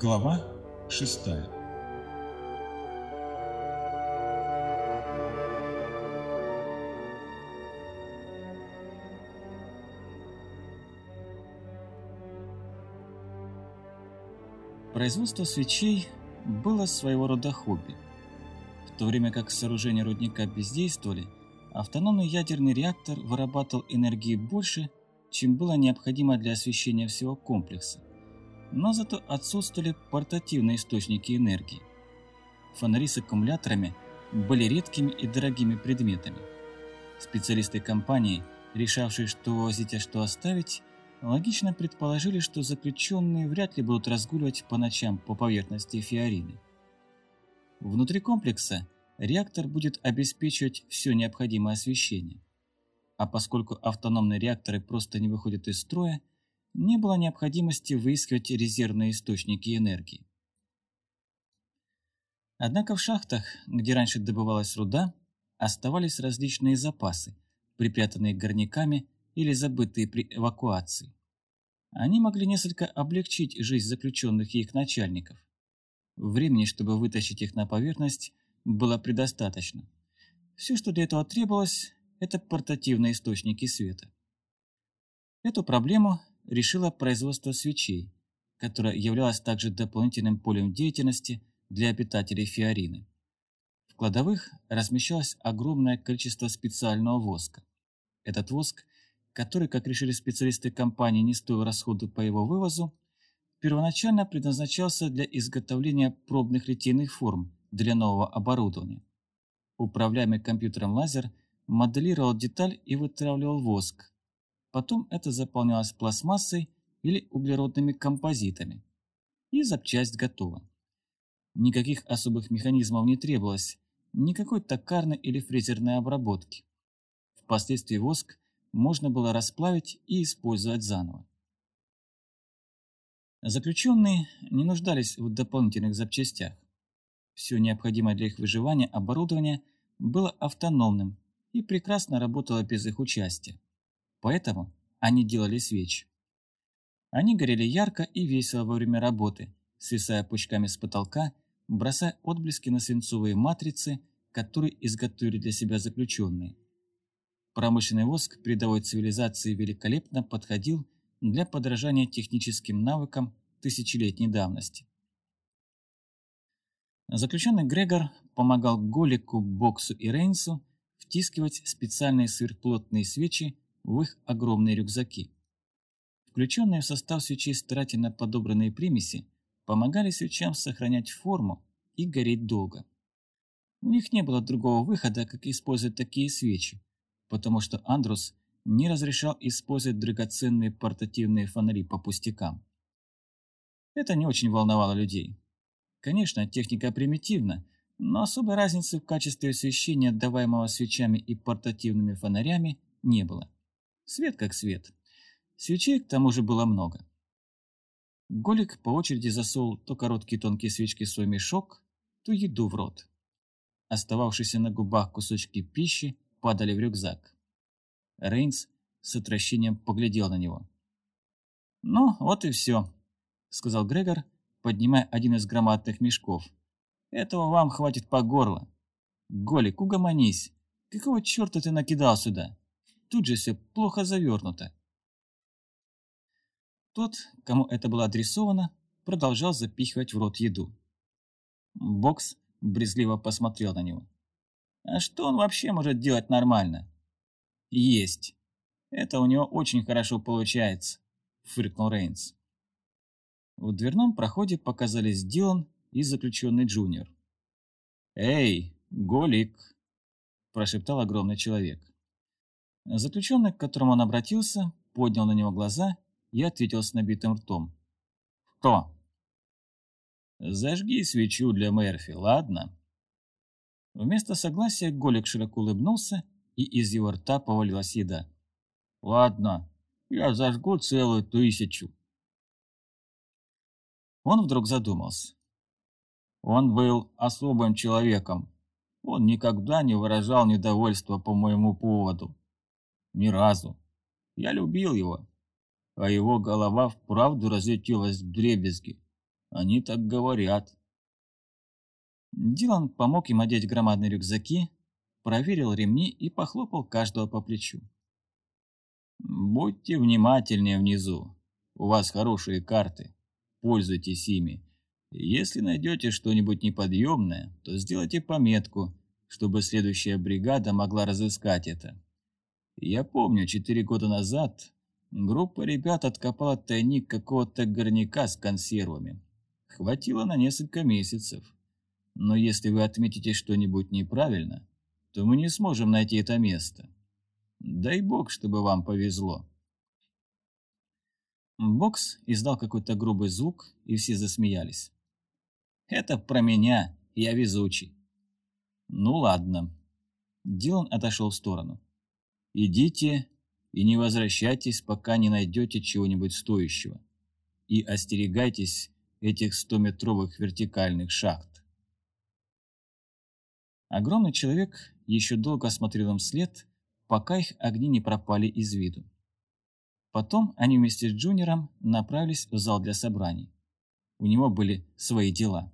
Глава 6 Производство свечей было своего рода хобби. В то время как сооружения рудника бездействовали, автономный ядерный реактор вырабатывал энергии больше, чем было необходимо для освещения всего комплекса. Но зато отсутствовали портативные источники энергии. Фонари с аккумуляторами были редкими и дорогими предметами. Специалисты компании, решавшие, что возить, а что оставить, логично предположили, что заключенные вряд ли будут разгуливать по ночам по поверхности Фиорины. Внутри комплекса реактор будет обеспечивать все необходимое освещение. А поскольку автономные реакторы просто не выходят из строя, не было необходимости выискивать резервные источники энергии. Однако в шахтах, где раньше добывалась руда, оставались различные запасы, припрятанные горняками или забытые при эвакуации. Они могли несколько облегчить жизнь заключенных и их начальников. Времени, чтобы вытащить их на поверхность, было предостаточно. Все, что для этого требовалось, это портативные источники света. Эту проблему решило производство свечей, которое являлось также дополнительным полем деятельности для обитателей Фиорины. В кладовых размещалось огромное количество специального воска. Этот воск, который, как решили специалисты компании, не стоил расходу по его вывозу, первоначально предназначался для изготовления пробных литейных форм для нового оборудования. Управляемый компьютером лазер моделировал деталь и вытравливал воск. Потом это заполнялось пластмассой или углеродными композитами. И запчасть готова. Никаких особых механизмов не требовалось, никакой токарной или фрезерной обработки. Впоследствии воск можно было расплавить и использовать заново. Заключенные не нуждались в дополнительных запчастях. Все необходимое для их выживания оборудование было автономным и прекрасно работало без их участия. Поэтому они делали свечи. Они горели ярко и весело во время работы, свисая пучками с потолка, бросая отблески на свинцовые матрицы, которые изготовили для себя заключенные. Промышленный воск передовой цивилизации великолепно подходил для подражания техническим навыкам тысячелетней давности. Заключенный Грегор помогал Голику, Боксу и Рейнсу втискивать специальные сверхплотные свечи в их огромные рюкзаки. Включенные в состав свечей старательно подобранные примеси помогали свечам сохранять форму и гореть долго. У них не было другого выхода, как использовать такие свечи, потому что Андрус не разрешал использовать драгоценные портативные фонари по пустякам. Это не очень волновало людей. Конечно, техника примитивна, но особой разницы в качестве освещения, отдаваемого свечами и портативными фонарями, не было. Свет как свет. Свечей к тому же было много. Голик по очереди засунул то короткие тонкие свечки в свой мешок, то еду в рот. Остававшиеся на губах кусочки пищи падали в рюкзак. Рейнс с отвращением поглядел на него. «Ну, вот и все», — сказал Грегор, поднимая один из громадных мешков. «Этого вам хватит по горло. Голик, угомонись. Какого черта ты накидал сюда? Тут же все плохо завернуто». Тот, кому это было адресовано, продолжал запихивать в рот еду. Бокс брезгливо посмотрел на него. «А что он вообще может делать нормально?» «Есть. Это у него очень хорошо получается», — фыркнул Рейнс. В дверном проходе показались Дилан и заключенный Джуниор. «Эй, Голик!» – прошептал огромный человек. Заключенный, к которому он обратился, поднял на него глаза и ответил с набитым ртом. «Кто?» «Зажги свечу для Мерфи, ладно?» Вместо согласия Голик широко улыбнулся, и из его рта повалилась еда. «Ладно, я зажгу целую тысячу». Он вдруг задумался. Он был особым человеком. Он никогда не выражал недовольства по моему поводу. Ни разу. Я любил его. А его голова вправду разлетелась в дребезги. Они так говорят. Дилан помог им одеть громадные рюкзаки, проверил ремни и похлопал каждого по плечу. «Будьте внимательнее внизу. У вас хорошие карты. Пользуйтесь ими. Если найдете что-нибудь неподъемное, то сделайте пометку, чтобы следующая бригада могла разыскать это. Я помню, четыре года назад группа ребят откопала тайник какого-то горняка с консервами. Хватило на несколько месяцев. Но если вы отметите что-нибудь неправильно, то мы не сможем найти это место. Дай бог, чтобы вам повезло. Бокс издал какой-то грубый звук, и все засмеялись. «Это про меня, я везучий». «Ну ладно». Дилан отошел в сторону. «Идите и не возвращайтесь, пока не найдете чего-нибудь стоящего. И остерегайтесь этих стометровых вертикальных шахт. Огромный человек еще долго смотрел им вслед, пока их огни не пропали из виду. Потом они вместе с Джуниором направились в зал для собраний. У него были свои дела.